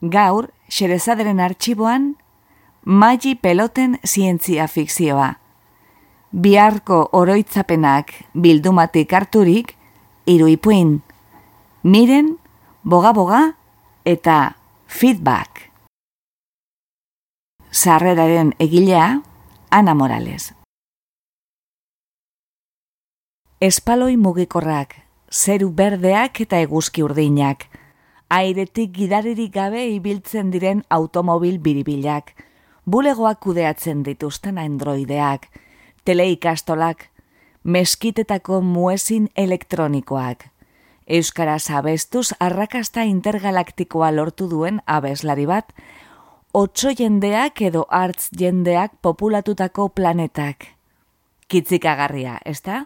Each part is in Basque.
Gaur, xerezaderen artxiboan, magi peloten zientzia fikzioa. Biharko oroitzapenak bildumatik harturik, iruipuin. Miren, boga-boga eta feedback. Sarreraren egilea, Ana Morales. Espaloi mugikorrak, zeru berdeak eta eguzki urdinak, airetik gidaririk gabe ibiltzen diren automobil biribilak, bulegoak kudeatzen dituzten androideak, teleikastolak, meskitetako muezin elektronikoak, Euskara zabestuz arrakasta intergalaktikoa lortu duen abeslari bat, otso jendeak edo hartz jendeak populatutako planetak. Kitzikagarria, ez da?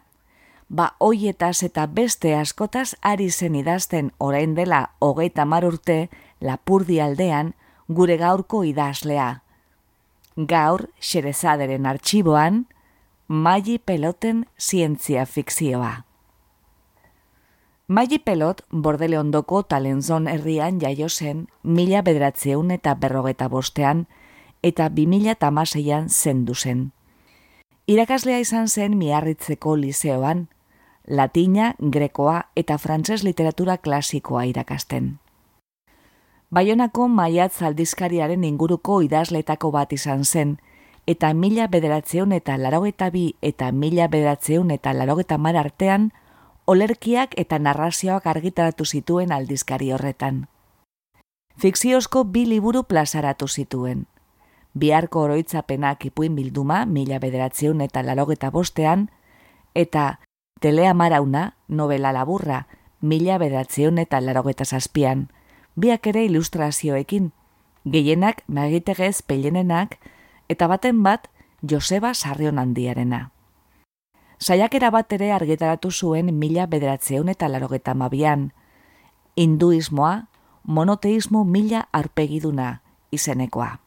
Ba hoietaz eta beste askotaz ari zen idazten orain dela hogeita mar urte lapurdi aldean gure gaurko idazlea. Gaur, xerezaderen artxiboan, Magi Peloten zientzia fikzioa. Magi Pelot bordele ondoko talenzon herrian jaio zen mila bedratzeun eta berrogeta bostean eta bi tamaseian zendu zen. Irakaslea izan zen miarritzeko liseoan, latina, grekoa eta frantses literatura klasikoa irakasten. Baionako maiatz aldizkariaren inguruko idazletako bat izan zen, eta mila bederatzeun eta larogeta bi eta mila bederatzeun eta larogeta mar artean, olerkiak eta narrazioak argitaratu zituen aldizkari horretan. Fikziozko bi liburu plazaratu zituen. Biharko oroitzapenak ipuin bilduma, mila bederatzeun eta larogeta bostean, eta Telea marauna, novela laburra, mila bedatzeon eta larogeta zazpian, biak ere ilustrazioekin, gehienak magitegez pelenenak, eta baten bat Joseba Sarrion handiarena. Saiakera bat ere argitaratu zuen mila bederatzeun eta larogeta mabian, hinduismoa, monoteismo mila arpegiduna izenekoa.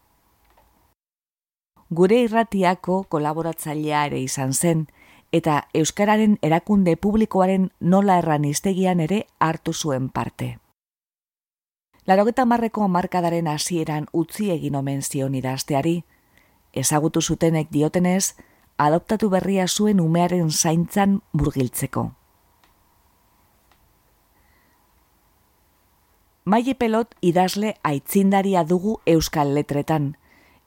Gure irratiako kolaboratzailea ere izan zen, eta Euskararen erakunde publikoaren nola erran iztegian ere hartu zuen parte. Larogeta marreko amarkadaren hasieran utzi egin omen zion idazteari, ezagutu zutenek diotenez, adoptatu berria zuen umearen zaintzan burgiltzeko. Maile pelot idazle aitzindaria dugu euskal letretan.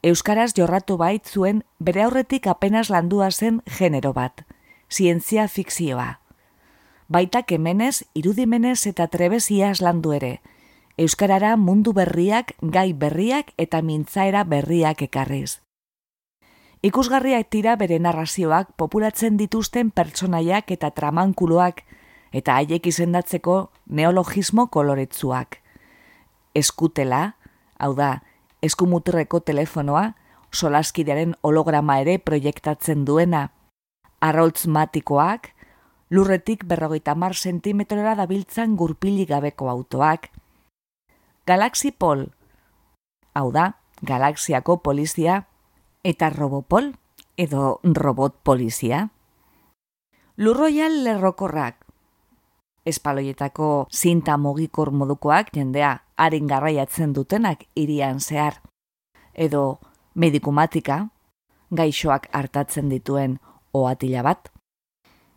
Euskaraz jorratu bait zuen bere aurretik apenas landua zen genero bat zientzia fikzioa. Baita kemenez, irudimenez eta trebeziaz landu ere, Euskarara mundu berriak, gai berriak eta mintzaera berriak ekarriz. Ikusgarriak tira bere narrazioak populatzen dituzten pertsonaiak eta tramankuloak eta haiek izendatzeko neologismo koloretzuak. Eskutela, hau da, eskumuturreko telefonoa, solaskidearen holograma ere proiektatzen duena, arroltz matikoak, lurretik berrogeita mar sentimetrora dabiltzan gurpili gabeko autoak, Galaxy Pol, hau da, galaxiako polizia, eta Robopol, edo robot polizia. Lurroial lerrokorrak, espaloietako zinta mogikor modukoak jendea harin garraiatzen dutenak irian zehar, edo medikumatika, gaixoak hartatzen dituen oatila bat.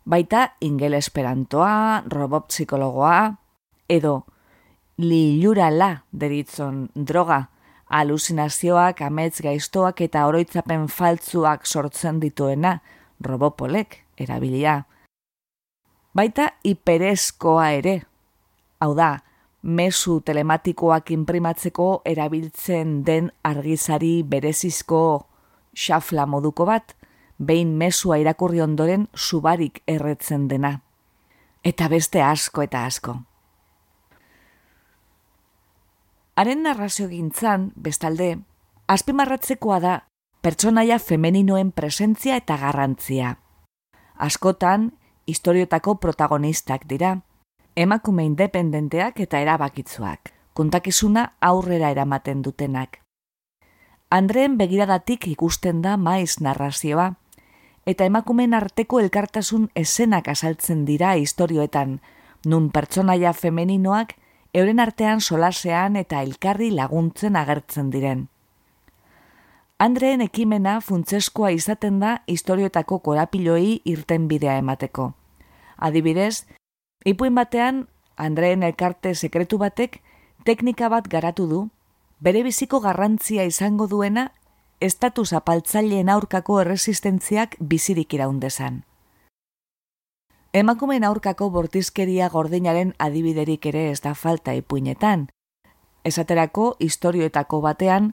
Baita ingel esperantoa, robot psikologoa, edo lilura la deritzon droga, alusinazioak, amets gaiztoak eta oroitzapen faltzuak sortzen dituena, robopolek erabilia. Baita hiperezkoa ere, hau da, mesu telematikoak imprimatzeko erabiltzen den argizari berezizko xafla moduko bat, behin mesua irakurri ondoren subarik erretzen dena. Eta beste asko eta asko. Haren narrazio gintzan, bestalde, azpimarratzekoa da pertsonaia femeninoen presentzia eta garrantzia. Askotan, historiotako protagonistak dira, emakume independenteak eta erabakitzuak, kontakizuna aurrera eramaten dutenak. Andreen begiradatik ikusten da maiz narrazioa, eta emakumen arteko elkartasun esenak asaltzen dira istorioetan, nun pertsonaia femeninoak euren artean solasean eta elkarri laguntzen agertzen diren. Andreen ekimena funtzeskoa izaten da historioetako korapiloi irten bidea emateko. Adibidez, ipuin batean, Andreen elkarte sekretu batek teknika bat garatu du, bere biziko garrantzia izango duena estatus apaltzaileen aurkako erresistentziak bizirik iraundezan. Emakumeen aurkako bortizkeria gordinaren adibiderik ere ez da falta ipuinetan. Esaterako historioetako batean,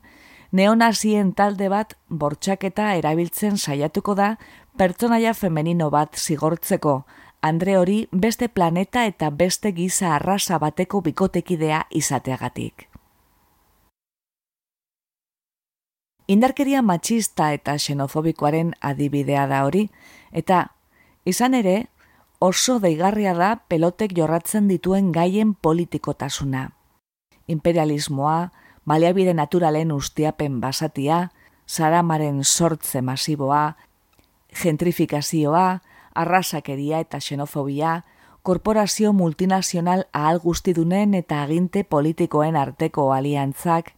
neonazien talde bat bortxaketa erabiltzen saiatuko da pertsonaia femenino bat zigortzeko, Andre hori beste planeta eta beste giza arrasa bateko bikotekidea izateagatik. Indarkeria matxista eta xenofobikoaren adibidea da hori, eta izan ere oso deigarria da pelotek jorratzen dituen gaien politikotasuna. Imperialismoa, baliabide naturalen ustiapen basatia, zaramaren sortze masiboa, gentrifikazioa, arrasakeria eta xenofobia, korporazio multinazional ahal guztidunen eta aginte politikoen arteko aliantzak,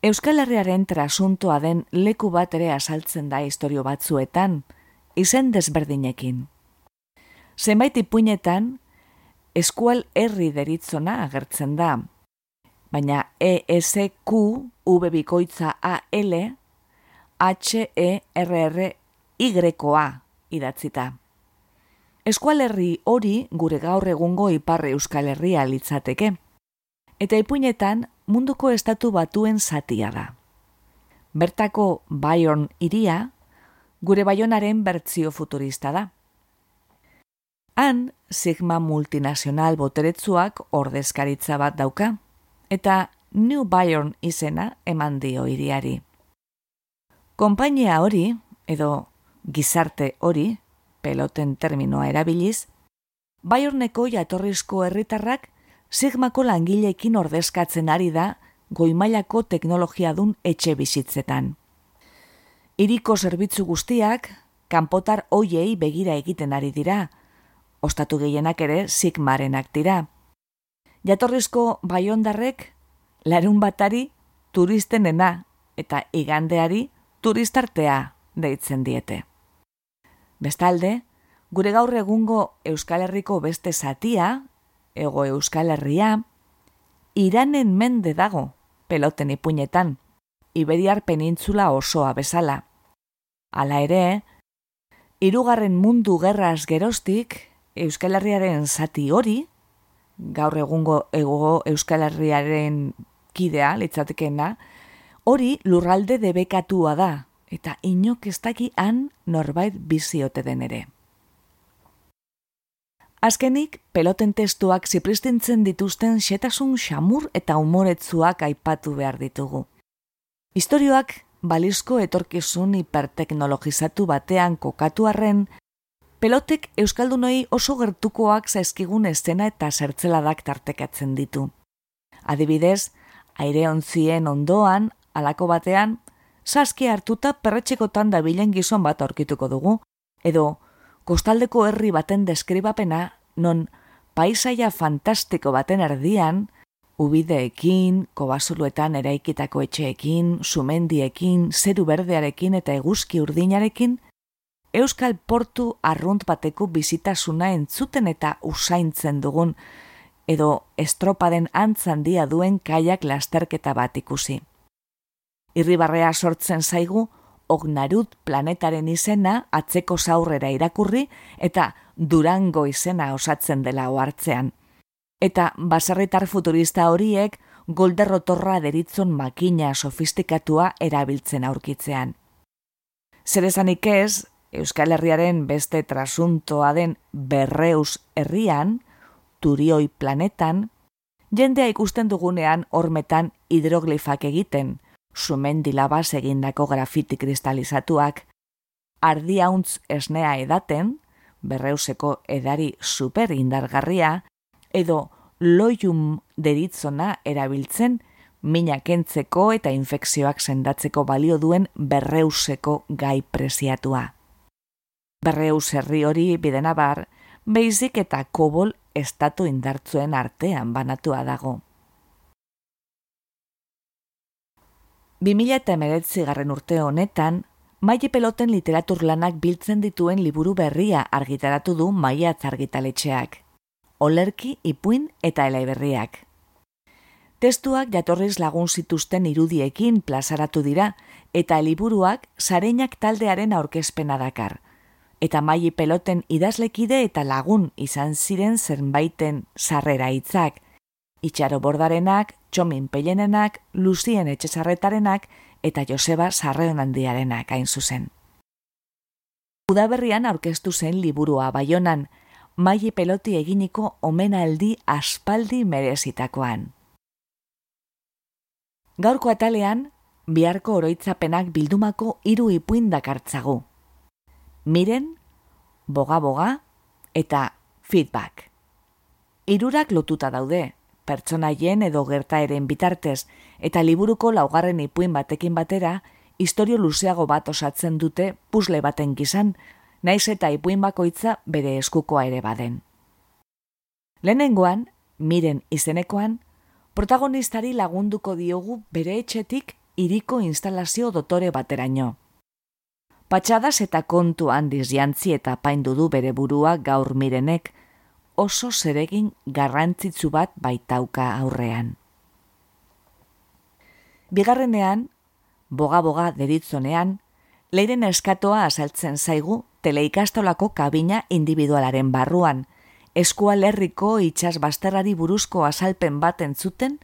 Euskal Herriaren trasuntoa den leku bat ere asaltzen da historio batzuetan, izen desberdinekin. Zenbait ipuinetan, eskual herri deritzona agertzen da, baina ESQ, V bikoitza AL, H-E-R-R-Y-A idatzita. Eskual herri hori gure gaur egungo iparre Euskal Herria litzateke. Eta ipuinetan munduko estatu batuen zatia da. Bertako Bayern iria, gure Bayonaren bertzio futurista da. Han, Sigma multinazional boteretzuak ordezkaritza bat dauka, eta New Bayern izena eman dio iriari. Konpainia hori, edo gizarte hori, peloten terminoa erabiliz, Bayerneko jatorrizko herritarrak Sigmako langileekin ordezkatzen ari da goimailako teknologia dun etxe bizitzetan. Iriko zerbitzu guztiak, kanpotar hoiei begira egiten ari dira, ostatu gehienak ere Sigmarenak dira. Jatorrizko baiondarrek, larun batari turistenena eta igandeari turistartea deitzen diete. Bestalde, gure gaur egungo Euskal Herriko beste zatia, ego euskal herria, iranen mende dago, peloten ipuinetan, Iberiar penintzula osoa bezala. Hala ere, irugarren mundu gerraz gerostik, euskal herriaren zati hori, gaur egungo ego euskal herriaren kidea, litzatekena, hori lurralde debekatua da, eta inok ez daki han norbait biziote den ere. Azkenik, peloten testuak zipristintzen dituzten xetasun xamur eta umoretzuak aipatu behar ditugu. Historioak balizko etorkizun hiperteknologizatu batean kokatu arren, pelotek euskaldunoi oso gertukoak zaizkigun estena eta zertzeladak tartekatzen ditu. Adibidez, aire ontzien ondoan, alako batean, saski hartuta perretxekotan dabilen gizon bat aurkituko dugu, edo kostaldeko herri baten deskribapena non paisaia fantastiko baten erdian, ubideekin, kobasuluetan eraikitako etxeekin, sumendiekin, zeru berdearekin eta eguzki urdinarekin, Euskal Portu arrunt bateko bizitasuna entzuten eta usaintzen dugun, edo estropaden antzandia duen kaiak lasterketa bat ikusi. Irribarrea sortzen zaigu, Ognarut planetaren izena atzeko zaurrera irakurri eta Durango izena osatzen dela ohartzean. Eta baserritar futurista horiek golderrotorra deritzon makina sofistikatua erabiltzen aurkitzean. Zerezanik ez, Euskal Herriaren beste trasuntoa den berreus herrian, turioi planetan, jendea ikusten dugunean hormetan hidroglifak egiten – sumendi labaz egindako grafiti kristalizatuak, ardiauntz esnea edaten, berreuseko edari super indargarria, edo loium deritzona erabiltzen, mina kentzeko eta infekzioak sendatzeko balio duen berreuseko gai preziatua. Berreus herri hori bidenabar, beizik eta kobol estatu indartzuen artean banatua dago. 2000 eta emeretzi garren urte honetan, Maile peloten literatur lanak biltzen dituen liburu berria argitaratu du maia argitaletxeak. Olerki, ipuin eta elaiberriak. Testuak jatorriz lagun zituzten irudiekin plazaratu dira, eta liburuak sareinak taldearen aurkezpena dakar. Eta maili peloten idazlekide eta lagun izan ziren zenbaiten sarrera hitzak. Itxaro bordarenak, txomin pelenenak, luzien etxezarretarenak, eta Joseba Sarreon handiarenak hain zuzen. Udaberrian aurkeztu zen liburua baionan, maili peloti eginiko omenaldi aspaldi merezitakoan. Gaurko atalean, biharko oroitzapenak bildumako hiru ipuin dakartzagu. Miren, boga-boga eta feedback. Hirurak lotuta daude, pertsonaien edo gertaeren bitartez, eta liburuko laugarren ipuin batekin batera, historio luzeago bat osatzen dute pusle baten gizan, naiz eta ipuin bakoitza bere eskukoa ere baden. Lehenengoan, miren izenekoan, protagonistari lagunduko diogu bere etxetik iriko instalazio dotore bateraino. Patxadas eta kontu handiz jantzi eta paindu du bere burua gaur mirenek, oso zeregin garrantzitsu bat baitauka aurrean. Bigarrenean, boga-boga deritzonean, leiren eskatoa azaltzen zaigu teleikastolako kabina individualaren barruan, eskua lerriko itxas basterrari buruzko azalpen bat entzuten,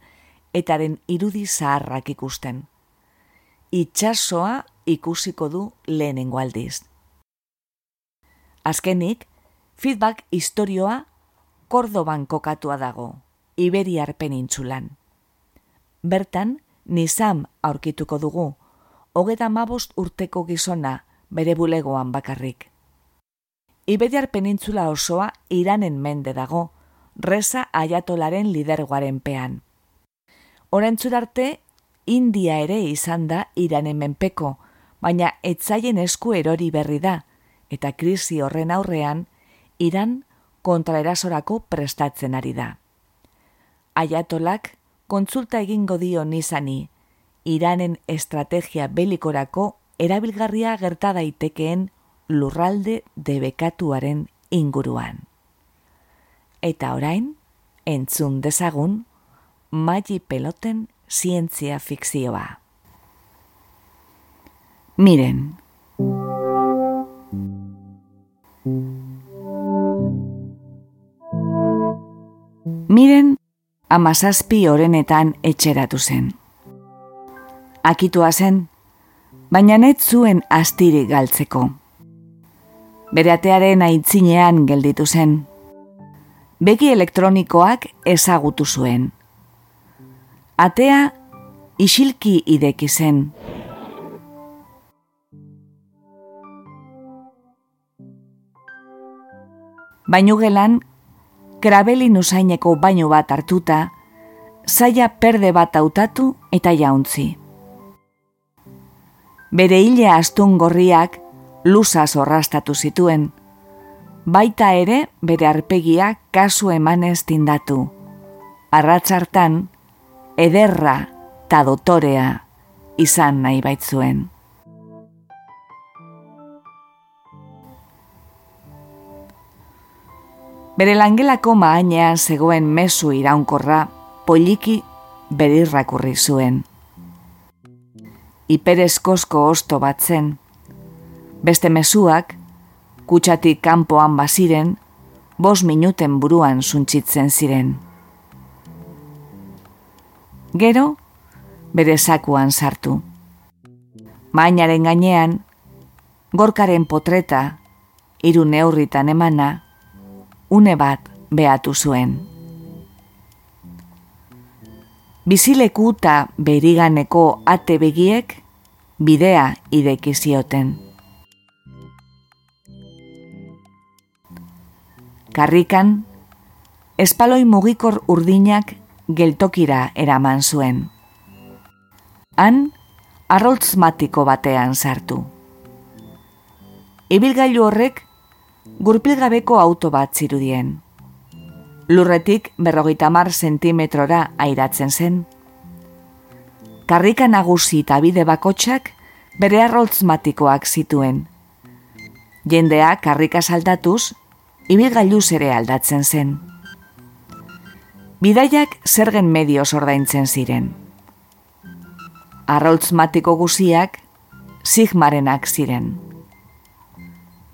etaren irudi zaharrak ikusten. Itxasoa ikusiko du lehenengo aldiz. Azkenik, feedback historioa Kordoban kokatua dago, Iberiar penintzulan. Bertan, nizam aurkituko dugu, hogeta mabost urteko gizona bere bulegoan bakarrik. Iberiar penintzula osoa iranen mende dago, reza aiatolaren lidergoaren pean. Horentzurarte, India ere izan da iranen menpeko, baina etzaien esku erori berri da, eta krisi horren aurrean, Iran kontraerasorako prestatzen ari da. Aiatolak kontsulta egingo dio nizani, Iranen estrategia belikorako erabilgarria gerta daitekeen lurralde debekatuaren inguruan. Eta orain, entzun dezagun, magi peloten zientzia fikzioa. Miren, Miren, amazazpi orenetan etxeratu zen. Akitua zen, baina net zuen astiri galtzeko. Bereatearen aitzinean gelditu zen. Begi elektronikoak ezagutu zuen. Atea isilki ideki zen. Bainu gelan krabelin usaineko baino bat hartuta, zaila perde bat hautatu eta jauntzi. Bere hile astun gorriak lusa zorrastatu zituen, baita ere bere arpegia kasu emanez tindatu. Arratzartan, ederra ta dotorea izan nahi baitzuen. Bere langelako maanean zegoen mezu iraunkorra poliki berirrakurri zuen. Iperezkosko osto bat zen. Beste mezuak, kutsatik kanpoan baziren, bos minuten buruan suntzitzen ziren. Gero, bere zakuan sartu. Mainaren gainean, gorkaren potreta, hiru neurritan emana, une bat behatu zuen. Bizileku eta beriganeko ate begiek bidea ideki zioten. Karrikan, espaloi mugikor urdinak geltokira eraman zuen. Han, arroltz matiko batean sartu. Ibilgailu horrek gurpilgabeko auto bat zirudien. Lurretik berrogeita mar sentimetrora airatzen zen. Karrika nagusi eta bide bakotxak bere arroltzmatikoak zituen. Jendea karrika saldatuz, ibilgailuz ere aldatzen zen. Bidaiak zergen medio ordaintzen ziren. Arroltzmatiko guziak sigmarenak ziren.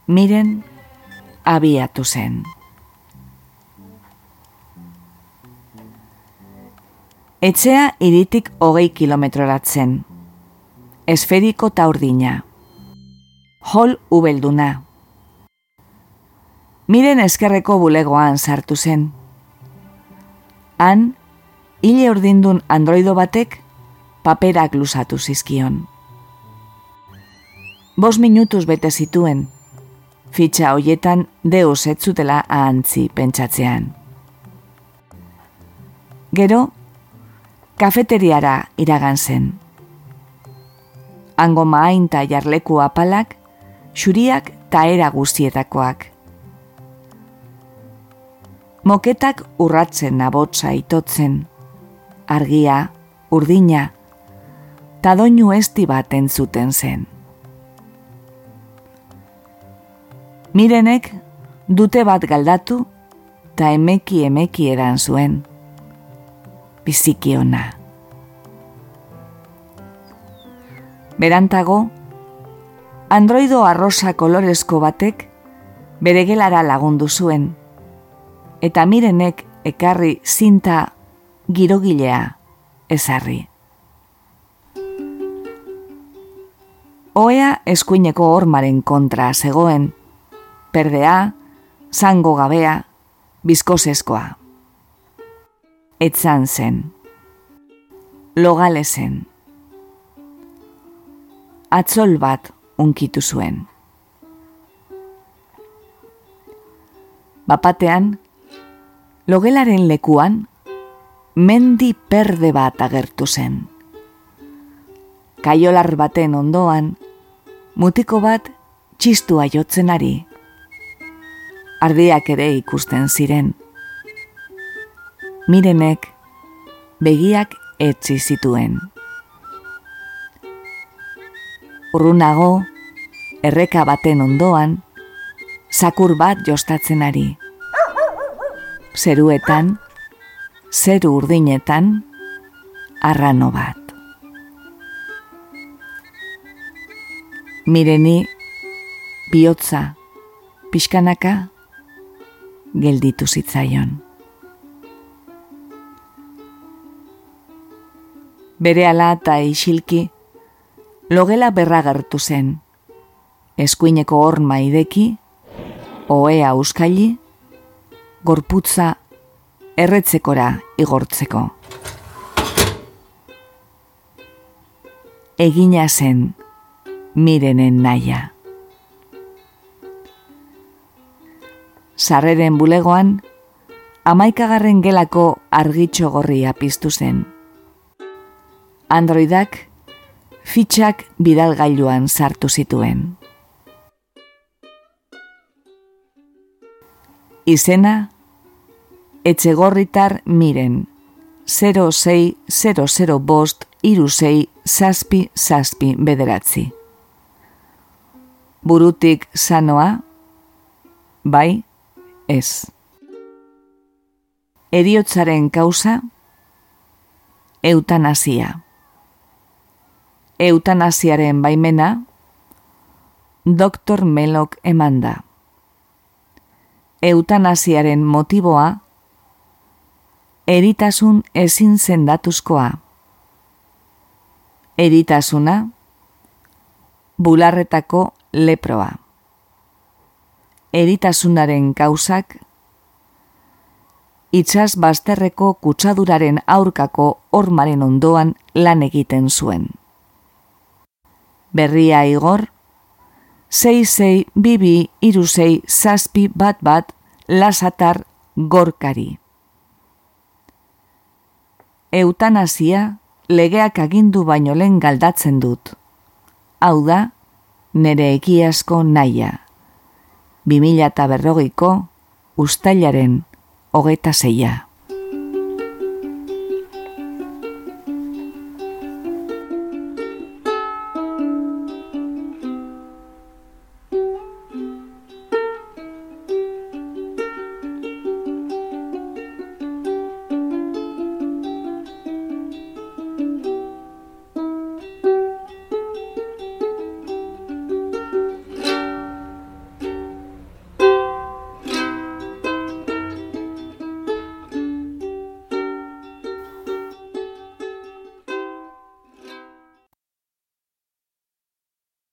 Miren abiatu zen. Etxea iritik hogei kilometroratzen. Esferiko taurdina. Hol ubelduna. Miren eskerreko bulegoan sartu zen. Han, hile urdindun androido batek paperak lusatu zizkion. Bos minutuz bete zituen, fitxa hoietan deus etzutela ahantzi pentsatzean. Gero, kafeteriara iragan zen. Ango maain ta jarleku apalak, xuriak ta era guztietakoak. Moketak urratzen nabotza itotzen, argia, urdina, ta doinu esti bat entzuten zen. Mirenek dute bat galdatu ta emeki emeki edan zuen. Biziki ona. Berantago, androido arrosa kolorezko batek bere gelara lagundu zuen, eta mirenek ekarri zinta girogilea ezarri. Oea eskuineko hormaren kontra zegoen, perdea, zango gabea, bizkoseskoa. Etzan zen. Logale zen. Atzol bat unkitu zuen. Bapatean, logelaren lekuan, mendi perde bat agertu zen. Kaiolar baten ondoan, mutiko bat txistua jotzen ari ardiak ere ikusten ziren. Mirenek begiak etzi zituen. Urrunago, erreka baten ondoan, zakur bat jostatzen ari. Zeruetan, zeru urdinetan, arrano bat. Mireni, bihotza, pixkanaka, gelditu zitzaion. Bere ala eta isilki, logela berragertu zen, eskuineko horma ideki, oea uskaili, gorputza erretzekora igortzeko. Egina zen mirenen naia. Sarreren bulegoan, amaikagarren gelako argitxo gorria piztu zen. Androidak fitxak bidalgailuan sartu zituen. Izena, etxegorritar miren, 0600 bost irusei zazpi zazpi bederatzi. Burutik sanoa, bai, ez. Eriotzaren kausa, eutanasia. Eutanasiaren baimena, doktor Melok emanda. Eutanasiaren motiboa, eritasun ezin zendatuzkoa. Eritasuna, bularretako leproa eritasunaren kausak, itxas bazterreko kutsaduraren aurkako hormaren ondoan lan egiten zuen. Berria igor, sei sei bibi irusei zazpi bat bat lasatar gorkari. Eutanazia legeak agindu baino lehen galdatzen dut. Hau da, nere ekiasko naia 2000 eta berrogeiko ustailaren hogeta zeia.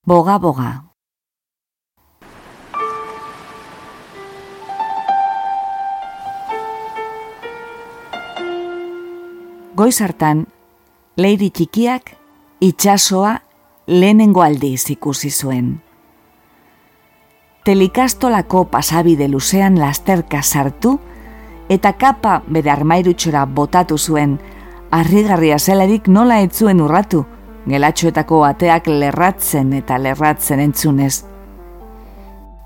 Boga-boga. Goiz hartan, leiri txikiak itxasoa lehenengo aldiz ikusi zuen. Telikastolako pasabide luzean lasterka sartu eta kapa bere armairutxora botatu zuen, arrigarria zelarik nola etzuen urratu, gelatxoetako ateak lerratzen eta lerratzen entzunez.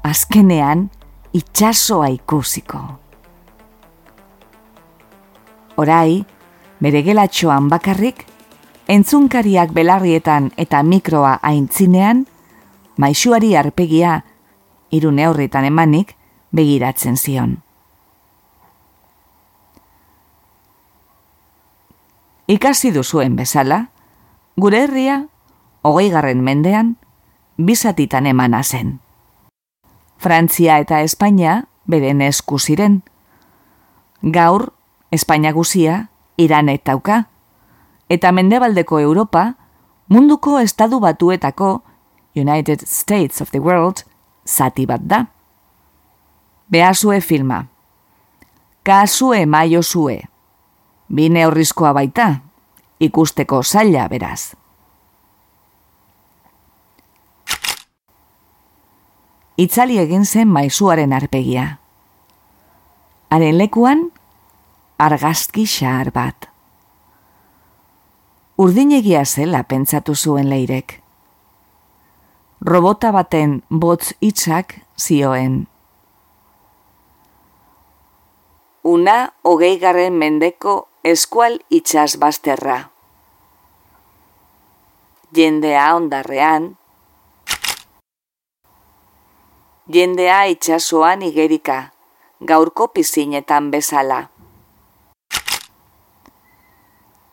Azkenean, itxasoa ikusiko. Orai, bere gelatxoan bakarrik, entzunkariak belarrietan eta mikroa aintzinean, maixuari arpegia, irune horretan emanik, begiratzen zion. Ikasi duzuen bezala, Gure herria, hogei garren mendean, bizatitan emana zen. Frantzia eta Espainia beren esku ziren. Gaur, Espainia guzia, Iran etauka. Eta mendebaldeko Europa, munduko estadu batuetako United States of the World zati bat da. Beazue filma. Kasue maio zue. Bine horrizkoa baita, ikusteko zaila beraz. Itzali egin zen maizuaren arpegia. Haren lekuan, argazki xahar bat. Urdinegia zela pentsatu zuen leirek. Robota baten botz hitzak zioen. Una hogei garren mendeko eskual itxas bazterra jendea ondarrean, jendea itxasoan igerika, gaurko pizinetan bezala.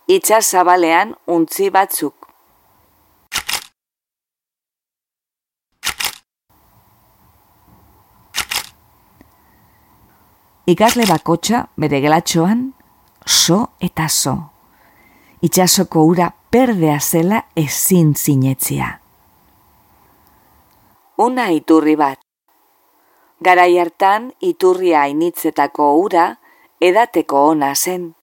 Itxas zabalean untzi batzuk. Ikasle bakotxa bere gelatxoan, so eta so. Itxasoko ura perdea zela ezin zinetzia. Una iturri bat. Garai hartan iturria ainitzetako ura edateko ona zen.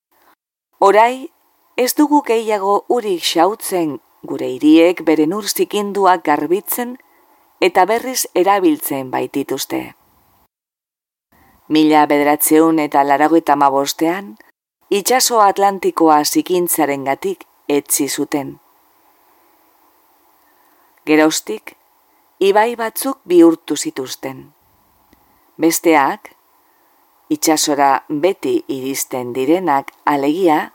Orai, ez dugu gehiago urik xautzen gure hiriek beren urzikinduak garbitzen eta berriz erabiltzen baitituzte. Mila bedratzeun eta laragoita mabostean, itxaso atlantikoa zikintzaren gatik etzi zuten. Gerostik, ibai batzuk bihurtu zituzten. Besteak, itxasora beti iristen direnak alegia,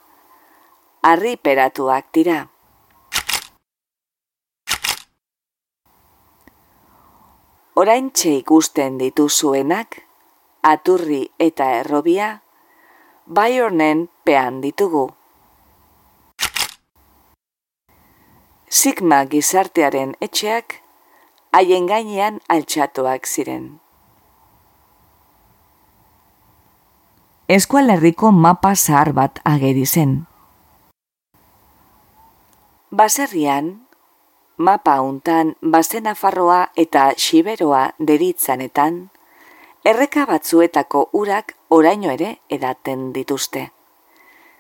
harri peratuak dira. Orain ikusten dituzuenak, aturri eta errobia, hornen pean ditugu. Sigma gizartearen etxeak haien gainean altxatuak ziren. Eskualerriko mapa zahar bat ageri zen. Baserrian, mapa untan bazena farroa eta xiberoa deritzanetan, erreka batzuetako urak oraino ere edaten dituzte.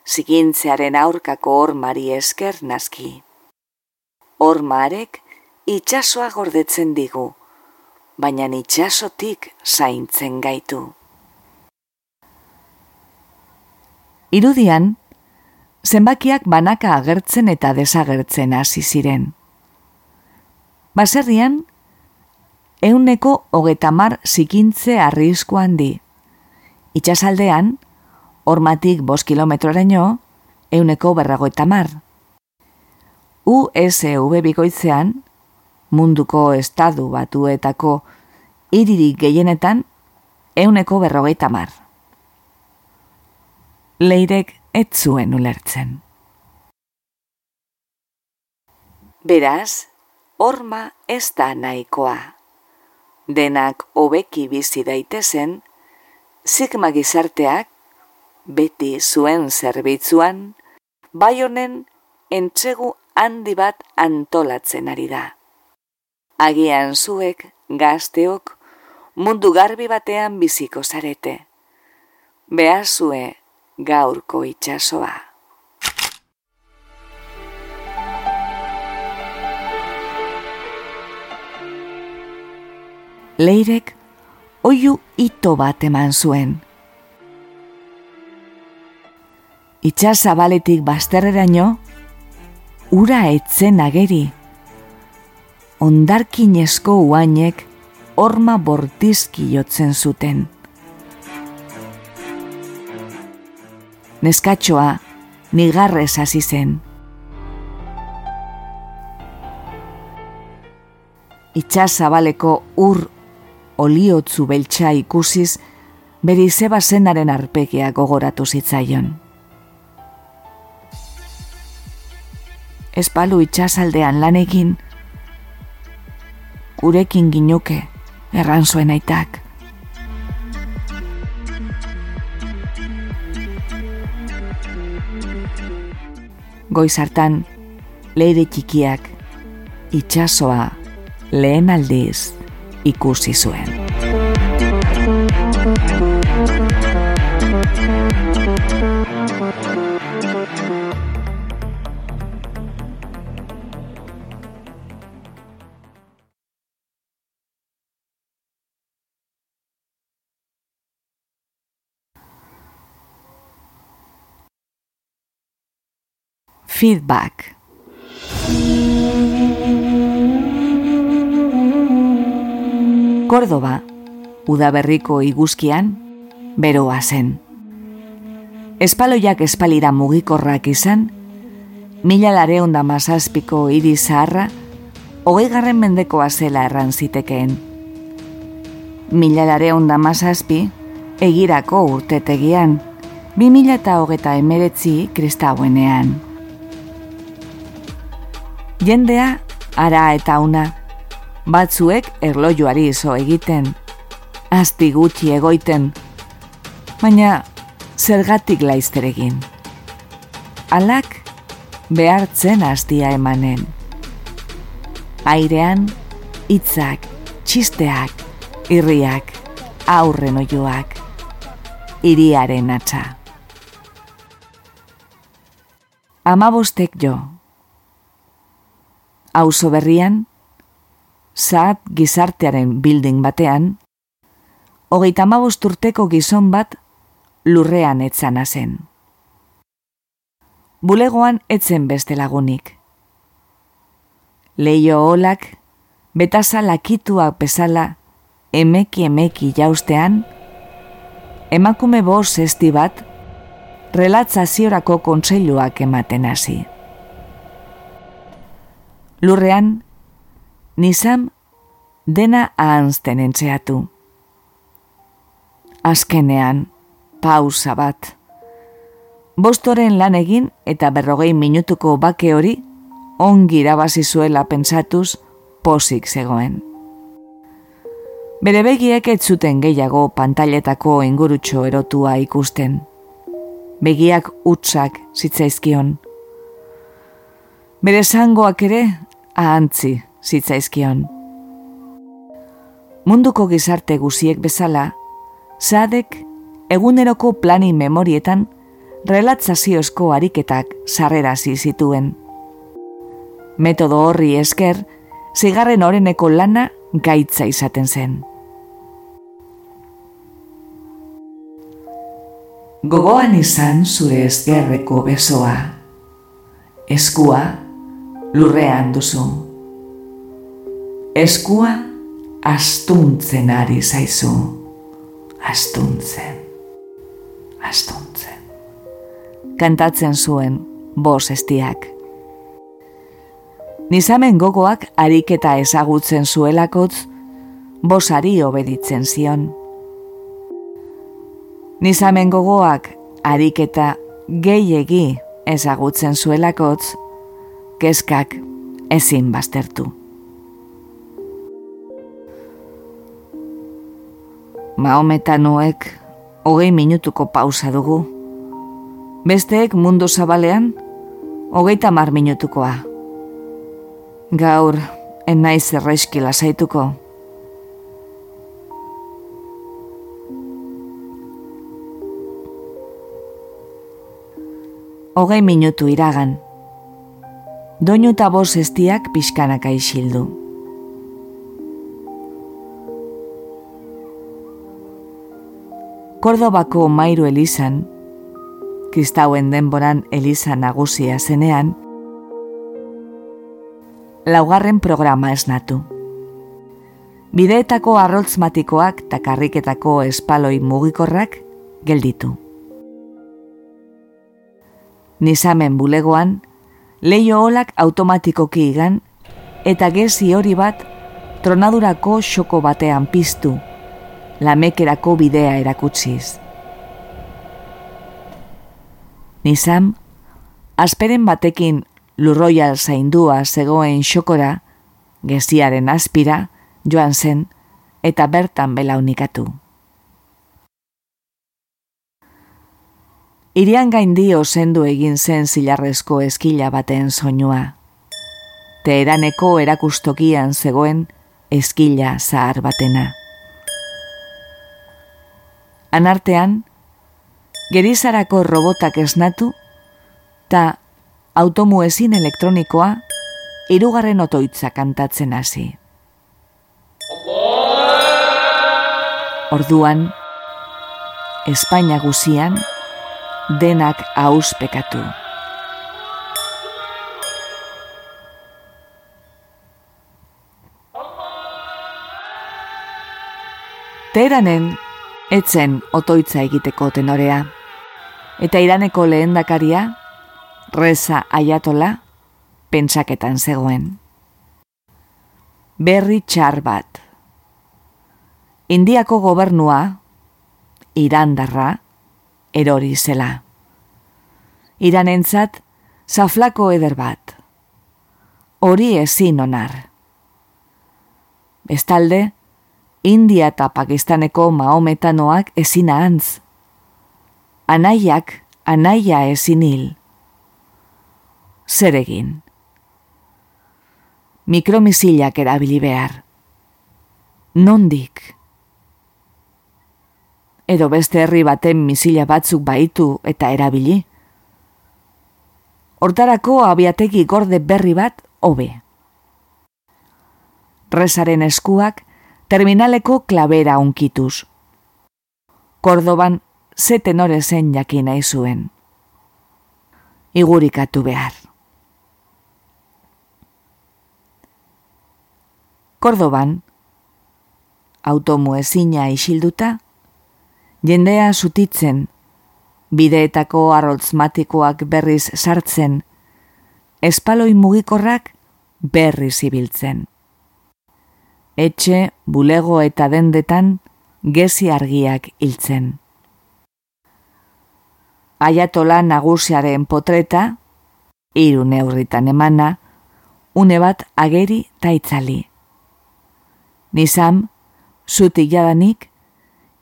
Zigintzearen aurkako hormari esker naski hormarek itxasoa gordetzen digu, baina itxasotik zaintzen gaitu. Irudian, zenbakiak banaka agertzen eta desagertzen hasi ziren. Baserrian, euneko hogetamar zikintze arrisku handi. Itxasaldean, hormatik bos kilometroraino, euneko berragoetamar. USV bikoitzean, munduko estadu batuetako iririk gehienetan, euneko berrogeita mar. Leirek ez zuen ulertzen. Beraz, horma ez da nahikoa. Denak hobeki bizi daitezen, sigma gizarteak, beti zuen zerbitzuan, bai honen entzegu handi bat antolatzen ari da. Agian zuek, gazteok, mundu garbi batean biziko zarete. Behazue gaurko itxasoa. Leirek oiu ito bat eman zuen. Itxasabaletik bazterreraino, ura etzen ageri. Ondarkinezko uainek horma bortizki jotzen zuten. Neskatxoa nigarrez hasi zen. Itxasabaleko ur oliotzu beltsa ikusiz, beri zeba zenaren arpegia gogoratu zitzaion. Espalu itxasaldean lanekin, gurekin ginuke, erran zuen aitak. Goiz hartan, leire txikiak, itxasoa lehen aldiz ikusi zuen. Feedback Kordoba, udaberriko iguzkian, beroa zen. Espaloiak espalira mugikorrak izan, mila lareon da mazazpiko iri zaharra, hogei garren mendekoa zela erran zitekeen. Mila lareon da egirako urtetegian, bi mila eta hogeta emeretzi kristauenean. Jendea, ara eta una, batzuek erlojuari izo egiten, asti gutxi egoiten, baina zergatik laizter egin. Alak behartzen astia emanen. Airean, hitzak, txisteak, irriak, aurren oioak, iriaren atza. Amabostek jo. Auzo berrian, zaat gizartearen bilding batean, hogeita urteko gizon bat lurrean etzana zen. Bulegoan etzen beste lagunik. Leio olak, betasa lakituak bezala, emeki emeki jaustean, emakume boz esti bat, relatzaziorako kontseiluak ematen hasi. Lurrean, nizam dena ahanzten entzeatu. Azkenean, pausa bat. Bostoren lan egin eta berrogei minutuko bake hori ongi irabazi zuela pentsatuz posik zegoen. Bere begiek ez zuten gehiago pantailetako ingurutxo erotua ikusten. Begiak utzak zitzaizkion. Bere zangoak ere ahantzi zitzaizkion. Munduko gizarte guziek bezala, Sadek eguneroko plani memorietan relatzaziozko ariketak sarrerazi zituen. Metodo horri esker, zigarren oreneko lana gaitza izaten zen. Gogoan izan zure ezkerreko besoa, eskua lurrean duzu eskua astuntzen ari zaizu. Astuntzen. Astuntzen. Kantatzen zuen, bos estiak. Nizamen gogoak ariketa ezagutzen zuelakotz, bosari obeditzen zion. Nizamen gogoak ariketa gehiegi ezagutzen zuelakotz, kezkak ezin baztertu. Maometanoek hogei minutuko pausa dugu. Besteek mundu zabalean, hogeita mar minutukoa. Gaur, enaiz erreski lasaituko. Hogei minutu iragan. Doinu eta boz estiak pixkanaka isildu. Kordobako mairu elizan, kristauen denboran eliza nagusia zenean, laugarren programa esnatu. Bideetako arroltzmatikoak eta karriketako espaloi mugikorrak gelditu nizamen bulegoan, leio olak automatikoki igan, eta gezi hori bat tronadurako xoko batean piztu, lamekerako bidea erakutsiz. Nizam, asperen batekin lurroial zaindua zegoen xokora, geziaren aspira, joan zen, eta bertan belaunikatu. Irian gaindi osendu egin zen zilarrezko eskila baten soinua. Teheraneko erakustokian zegoen eskila zahar batena. Anartean, gerizarako robotak esnatu, ta automu ezin elektronikoa irugarren otoitza kantatzen hasi. Orduan, Espainia guzian, denak auspekatu. Teranen, etzen otoitza egiteko tenorea. Eta iraneko lehendakaria, reza aiatola, pentsaketan zegoen. Berri txar bat. Indiako gobernua, irandarra, erori zela. Iranentzat, zaflako eder bat. Hori ezin onar. Bestalde, India eta Pakistaneko maometanoak ezin ahantz. Anaiak, anaia ezin hil. Zer egin? Mikromisilak erabili behar. Nondik? Edo beste herri baten misila batzuk baitu eta erabili. Hortarako abiategi gorde berri bat hobe. Rezaren eskuak terminaleko klabera unkituz. Kordoban zeten ore zen jakina izuen. Igurikatu behar. Kordoban, automu ezina isilduta, jendea sutitzen, bideetako arroltzmatikoak berriz sartzen, espaloi mugikorrak berriz ibiltzen. Etxe, bulego eta dendetan gezi argiak hiltzen. Aiatola nagusiaren potreta, hiru neurritan emana, une bat ageri taitzali. Nizam, zutik jadanik,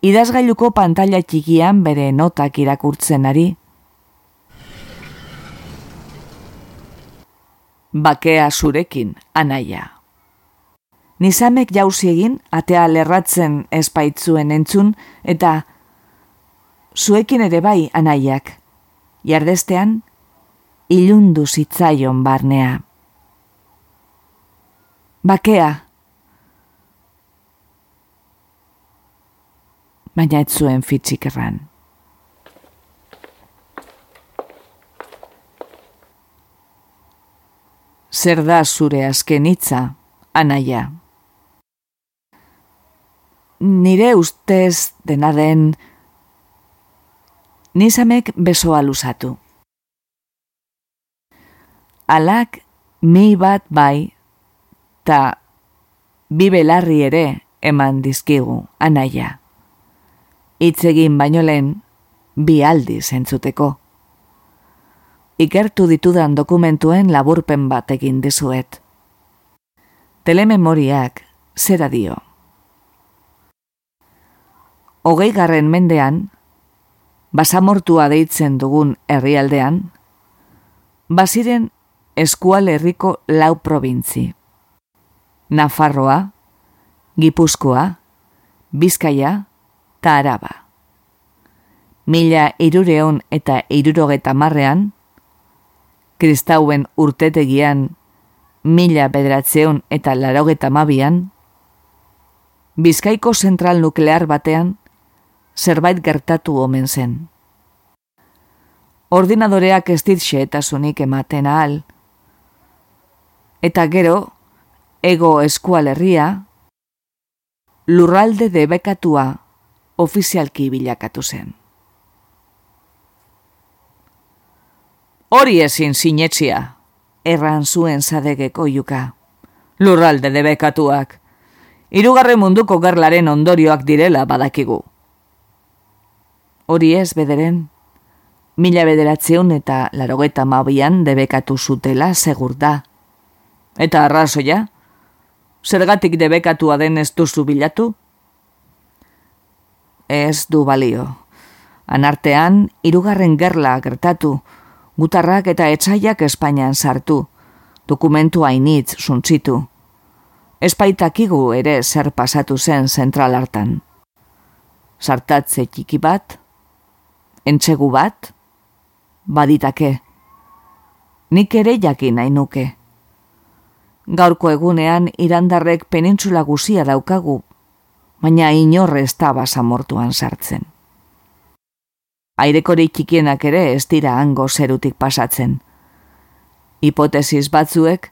idazgailuko pantalla txikian bere notak irakurtzen ari. Bakea zurekin, anaia. Nizamek jauzi egin, atea lerratzen espaitzuen entzun, eta zuekin ere bai, anaiak. Jardestean, ilundu zitzaion barnea. Bakea, baina ez zuen fitxik erran. Zer da zure azken hitza, anaia? nire ustez dena den nizamek besoa luzatu. Alak mi bat bai, ta bi belarri ere eman dizkigu, anaia. Itzegin baino lehen, bi aldi zentzuteko. Ikertu ditudan dokumentuen laburpen bat egin dizuet. Telememoriak zera dio. Hogei garren mendean, basamortua deitzen dugun herrialdean, baziren eskual herriko lau probintzi. Nafarroa, Gipuzkoa, Bizkaia eta Araba. Mila irureon eta irurogeta marrean, kristauen urtetegian mila bedratzeon eta larogeta mabian, Bizkaiko zentral nuklear batean zerbait gertatu omen zen. Ordinadoreak ez ditxe eta sunik ematen ahal. Eta gero, ego eskualerria, lurralde debekatua ofizialki bilakatu zen. Hori ezin sinetzia, erran zuen zadegeko juka. Lurralde debekatuak. Hirugarre munduko gerlaren ondorioak direla badakigu. Hori ez bederen, mila bederatzeun eta larogeta mabian debekatu zutela segur da. Eta arrazoia, zergatik debekatua den ez duzu bilatu? Ez du balio. Anartean, irugarren gerla gertatu, gutarrak eta etxaiak Espainian sartu, dokumentu hainitz suntzitu. Espaitakigu ere zer pasatu zen zentral hartan. Sartatze txiki bat, entxegu bat, baditake. Nik ere jakin nahi nuke. Gaurko egunean irandarrek penintzula guzia daukagu, baina inorre ez da basamortuan sartzen airekori txikienak ere ez dira hango zerutik pasatzen. Hipotesis batzuek,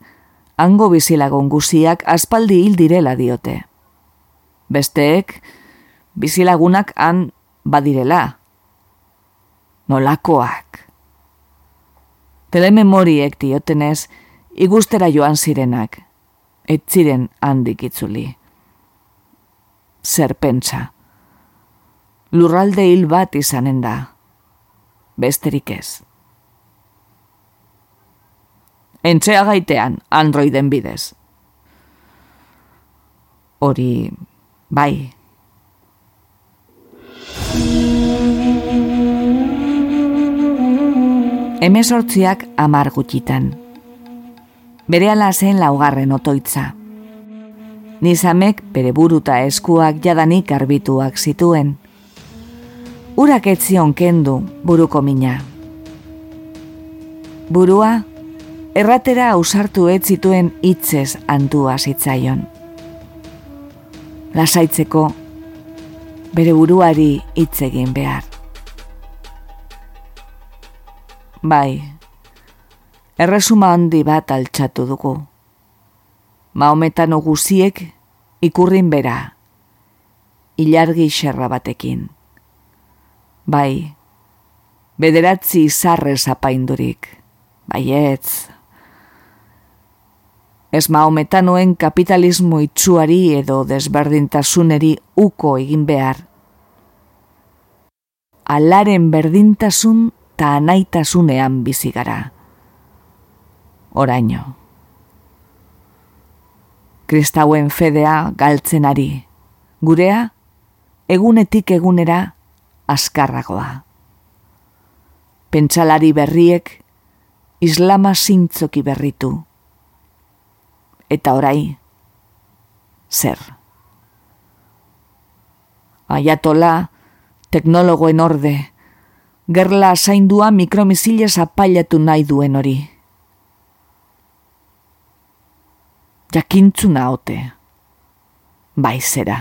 hango bizilagon guziak aspaldi hil direla diote. Besteek, bizilagunak han badirela. Nolakoak. Telememoriek diotenez, igustera joan zirenak, ez ziren handik itzuli. Zer pentsa. Lurralde hil bat izanen da besterik ez. Entzea gaitean, androiden bidez. Hori, bai. Hemezortziak amar gutxitan. Bere zen laugarren otoitza. Nizamek bere buruta eskuak jadanik arbituak zituen urak etzion kendu buruko mina. Burua, erratera ausartu ez zituen hitzez antua zitzaion. Lasaitzeko, bere buruari hitz egin behar. Bai, erresuma handi bat altxatu dugu. Maometan guziek ikurrin bera, ilargi xerra batekin bai, bederatzi izarrez apaindurik, baietz. Ez maometanuen kapitalismo itxuari edo desberdintasuneri uko egin behar. Alaren berdintasun ta anaitasunean bizigara. Oraino. Kristauen fedea galtzenari. Gurea, egunetik egunera, askarragoa. Pentsalari berriek islama zintzoki berritu. Eta orai, zer. Aiatola, teknologoen orde, gerla zaindua mikromisilez apailatu nahi duen hori. Jakintzuna ote, bai zera.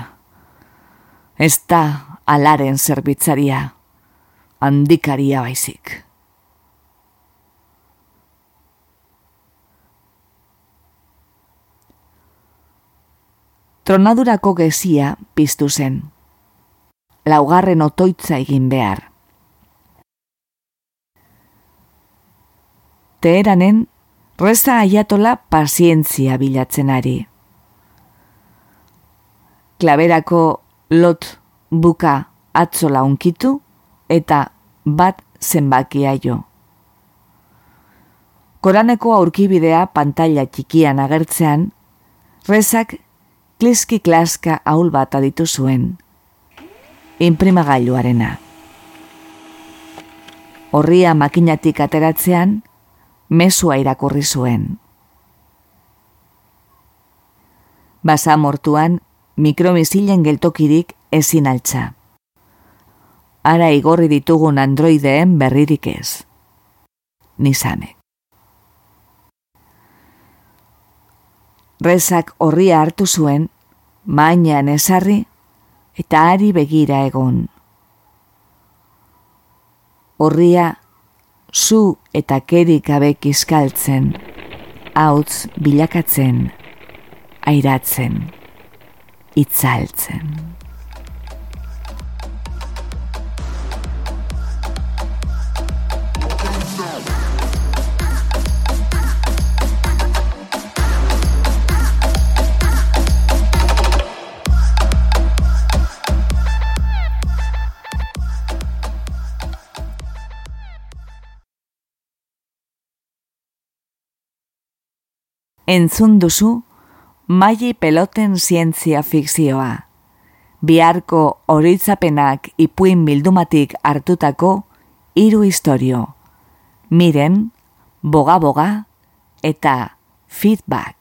Ez da alaren zerbitzaria, handikaria baizik. tronadurako gezia piztu zen. Laugarren otoitza egin behar. Teheranen, reza aiatola pazientzia bilatzen ari. Klaberako lot buka atzola unkitu eta bat zenbakia jo. Koraneko aurkibidea pantalla txikian agertzean, rezak kliski klaska ahul bat aditu zuen. Imprimagailuarena. Horria makinatik ateratzean, mesua irakurri zuen. Basa mortuan, mikromisilen geltokirik ezin altza. Ara igorri ditugun androideen berririk ez. Nizame. rezak horria hartu zuen, mainan esarri eta ari begira egon. Horria zu eta kerik abek izkaltzen, hautz bilakatzen, airatzen, itzaltzen. Entzun duzu maili peloten zientzia fikzioa. Biharko horitzapenak ipuin bildumatik hartutako hiru historio. Miren, boga-boga eta feedback.